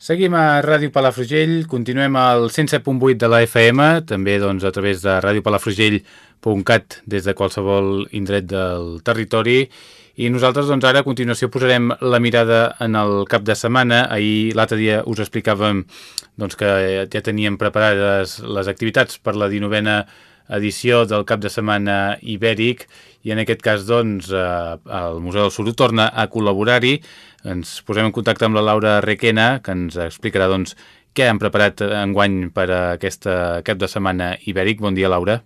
Seguim a Ràdio Palafrugell, continuem al 107.8 de la FM, també doncs, a través de radiopalafrugell.cat des de qualsevol indret del territori i nosaltres doncs, ara a continuació posarem la mirada en el cap de setmana. Ahir l'altre dia us explicàvem doncs, que ja teníem preparades les activitats per la 19a edició del cap de setmana ibèric i en aquest cas doncs, eh, el Museu del Suro torna a col·laborar-hi. Ens posem en contacte amb la Laura Requena, que ens explicarà doncs, què han preparat enguany per a aquesta cap de setmana ibèric. Bon dia, Laura.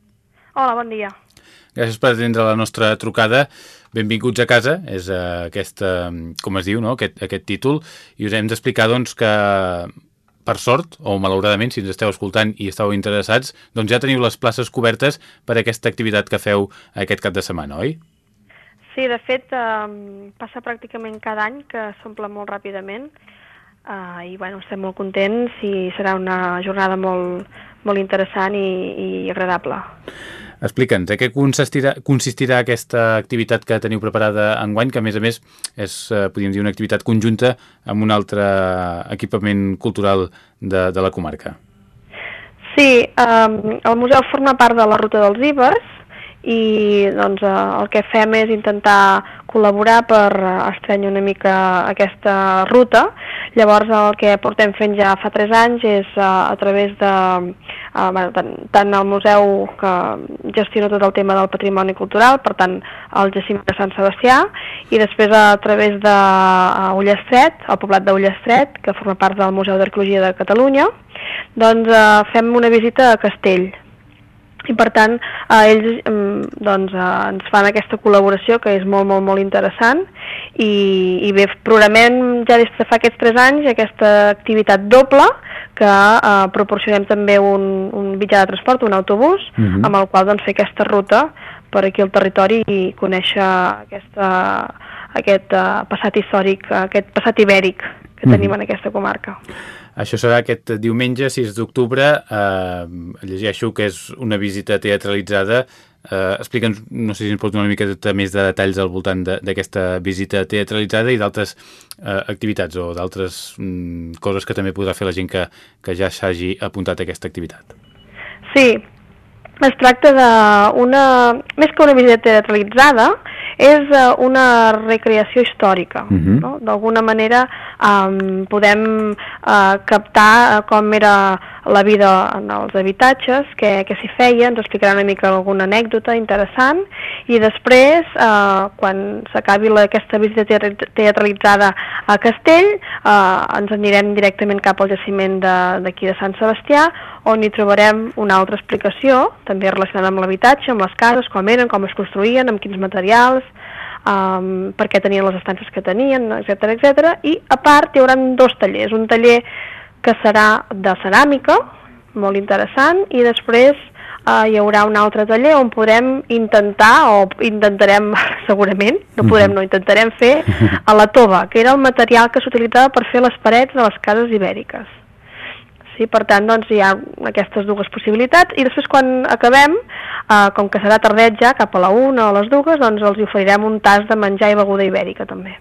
Hola, bon dia. Gràcies per atendre la nostra trucada. Benvinguts a casa, és uh, aquesta, com es diu, no? aquest, aquest títol, i us hem d'explicar doncs, que per sort, o malauradament, si ens esteu escoltant i esteu interessats, doncs ja teniu les places cobertes per aquesta activitat que feu aquest cap de setmana, oi? Sí, de fet, eh, passa pràcticament cada any que s'omple molt ràpidament eh, i bueno, estem molt contents i serà una jornada molt, molt interessant i, i agradable. Explica'ns, a què consistirà, consistirà aquesta activitat que teniu preparada enguany, que a més a més és, eh, podríem dir, una activitat conjunta amb un altre equipament cultural de, de la comarca? Sí, eh, el museu forma part de la Ruta dels Ibers i doncs, eh, el que fem és intentar col·laborar per estrenyar una mica aquesta ruta. Llavors el que portem fent ja fa 3 anys és eh, a través de eh, bueno, tant, tant el museu que gestiona tot el tema del patrimoni cultural, per tant el jaciment de Sant Sebastià, i després a través de Ullestret, el poblat d'Ullestret, que forma part del Museu d'Arqueologia de Catalunya, doncs eh, fem una visita a Castell, i per tant eh, ells doncs, eh, ens fan aquesta col·laboració que és molt, molt, molt interessant i, i bé, programem ja des de fa aquests 3 anys aquesta activitat doble que eh, proporcionem també un, un mitjà de transport, un autobús, uh mhm. -huh. amb el qual doncs, fer aquesta ruta per aquí al territori i conèixer aquesta, aquest uh, passat històric, aquest passat ibèric que uh -huh. tenim en aquesta comarca. Això serà aquest diumenge, 6 d'octubre. Eh, llegeixo que és una visita teatralitzada. Eh, Explica'ns, no sé si ens pots donar una mica més de detalls al voltant d'aquesta visita teatralitzada i d'altres eh, activitats o d'altres mm, coses que també podrà fer la gent que, que ja s'hagi apuntat a aquesta activitat. Sí, es tracta d'una, més que una visita teatralitzada, és uh, una recreació històrica. Uh -huh. no? D'alguna manera um, podem uh, captar uh, com era la vida en els habitatges, què, què s'hi feia, ens explicarà una mica alguna anècdota interessant i després, uh, quan s'acabi aquesta visita teatralitzada a Castell, uh, ens anirem directament cap al jaciment d'aquí de, de Sant Sebastià, on hi trobarem una altra explicació, també relacionada amb l'habitatge, amb les cases, com eren, com es construïen, amb quins materials, um, per què tenien les estances que tenien, etc etc. I a part hi haurà dos tallers, un taller que serà de ceràmica, molt interessant, i després uh, hi haurà un altre taller on podrem intentar, o intentarem segurament, no podrem, mhm. no, intentarem fer a la tova, que era el material que s'utilitzava per fer les parets de les cases ibèriques. Sí, per tant, doncs, hi ha aquestes dues possibilitats i després quan acabem, eh, com que serà tardet ja, cap a la una o les dues, doncs els oferirem un tas de menjar i beguda ibèrica també.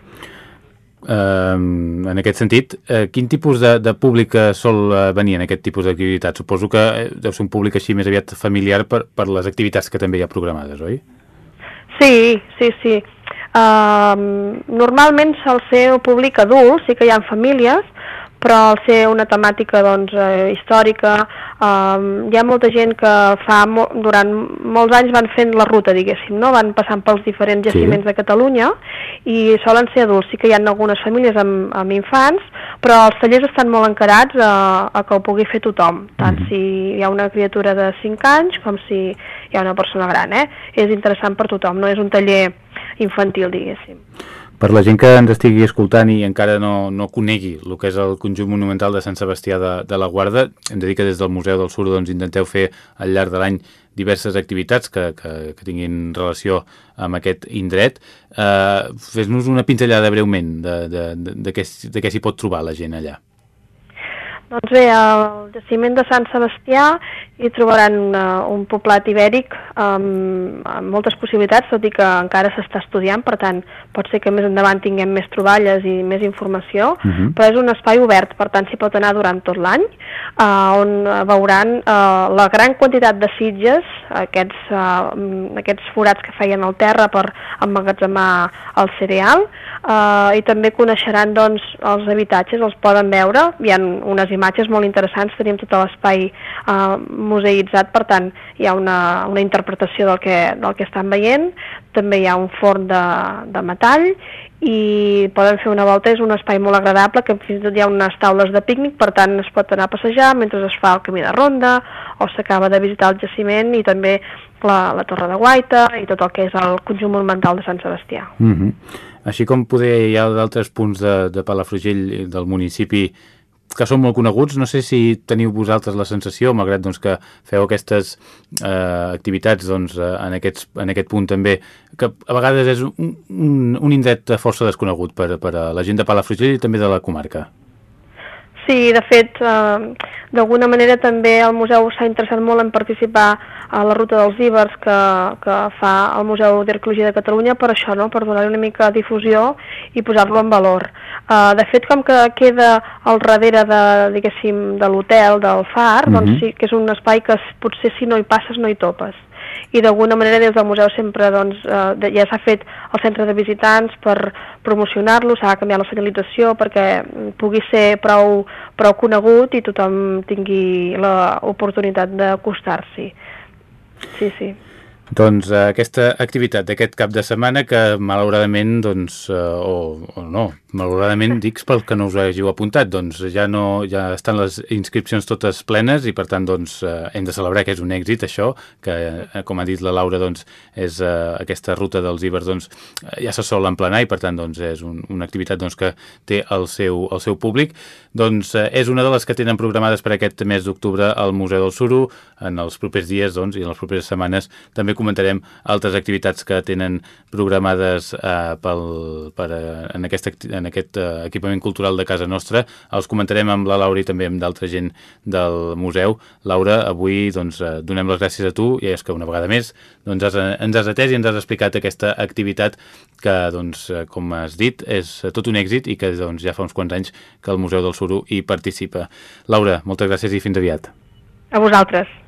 Uh, en aquest sentit, uh, quin tipus de, de públic sol uh, venir en aquest tipus d'activitat? Suposo que deu ser un públic així més aviat familiar per, per les activitats que també hi ha programades, oi? Sí, sí, sí. Uh, normalment sol ser el públic adult, sí que hi ha famílies, però al ser una temàtica doncs, eh, històrica, eh, hi ha molta gent que fa mo durant molts anys van fent la ruta, diguéssim, no? van passant pels diferents jaciments sí. de Catalunya i solen ser adults. Sí que hi ha algunes famílies amb, amb infants, però els tallers estan molt encarats a, a que ho pugui fer tothom, tant mm -hmm. si hi ha una criatura de 5 anys com si hi ha una persona gran. Eh? És interessant per tothom, no és un taller infantil, diguéssim. Per la gent que ens estigui escoltant i encara no, no conegui el que és el conjunt monumental de Sant Sebastià de, de la Guarda, hem de dir que des del Museu del Sur doncs, intenteu fer al llarg de l'any diverses activitats que, que, que tinguin relació amb aquest indret. Eh, Fes-nos una pinzellada breument de, de, de, de què, de què s'hi pot trobar la gent allà. Doncs bé, el jaciment de Sant Sebastià i trobaran una, un poblat ibèric amb, amb moltes possibilitats, tot i que encara s'està estudiant, per tant, pot ser que més endavant tinguem més troballes i més informació, uh -huh. però és un espai obert, per tant, s'hi pot anar durant tot l'any, eh, on veuran eh, la gran quantitat de sitges, aquests, eh, aquests forats que feien al terra per emmagatzemar el cereal, eh, i també coneixeran doncs, els habitatges, els poden veure, hi ha unes imatges molt interessants, tenim tot l'espai eh, museïtzat, per tant hi ha una, una interpretació del que, del que estan veient, també hi ha un forn de, de metall i poden fer una volta, és un espai molt agradable que fins i tot hi ha unes taules de pícnic, per tant es pot anar a passejar mentre es fa el camí de ronda o s'acaba de visitar el jaciment i també la, la Torre de Guaita i tot el que és el conjunt monumental de Sant Sebastià. Mm -hmm. Així com poder hi ha d'altres punts de, de Palafrugell del municipi que són molt coneguts. No sé si teniu vosaltres la sensació, malgrat doncs, que feu aquestes eh, activitats doncs, eh, en, aquests, en aquest punt també, que a vegades és un, un, un indret força desconegut per, per a la gent de Palafrugell i també de la comarca. Sí, de fet, eh, d'alguna manera també el museu s'ha interessat molt en participar a la ruta dels Ibers que, que fa el Museu d'Arqueologia de Catalunya per això, no? per donar una mica de difusió i posar-lo en valor. Uh, de fet, com que queda al darrere de, diguéssim, de l'hotel, del far, mm -hmm. doncs sí que és un espai que potser si no hi passes no hi topes i d'alguna manera des del museu sempre doncs, eh, ja s'ha fet el centre de visitants per promocionar-lo, s'ha canviat la senyalització perquè pugui ser prou, prou conegut i tothom tingui l'oportunitat d'acostar-s'hi. Sí, sí. Doncs uh, aquesta activitat d'aquest cap de setmana que malauradament, doncs, uh, o, o no, malauradament dic pel que no us hàgiu apuntat, doncs ja no ja estan les inscripcions totes plenes i per tant doncs uh, hem de celebrar que és un èxit això, que com ha dit la Laura doncs és aquesta ruta dels Ibers doncs ja se sol emplenar i per tant doncs és un, una activitat doncs que té el seu, el seu públic, doncs és una de les que tenen programades per aquest mes d'octubre al Museu del Suro, en els propers dies doncs i en les properes setmanes també comentarem altres activitats que tenen programades eh, pel, per, eh, en, aquest, en aquest eh, equipament cultural de casa nostra. Els comentarem amb la Laura i també amb d'altra gent del museu. Laura, avui doncs, eh, donem les gràcies a tu i és que una vegada més doncs, has, ens has atès i ens has explicat aquesta activitat que, doncs, eh, com has dit, és tot un èxit i que doncs, ja fa uns quants anys que el Museu del Suro hi participa. Laura, moltes gràcies i fins aviat. A vosaltres.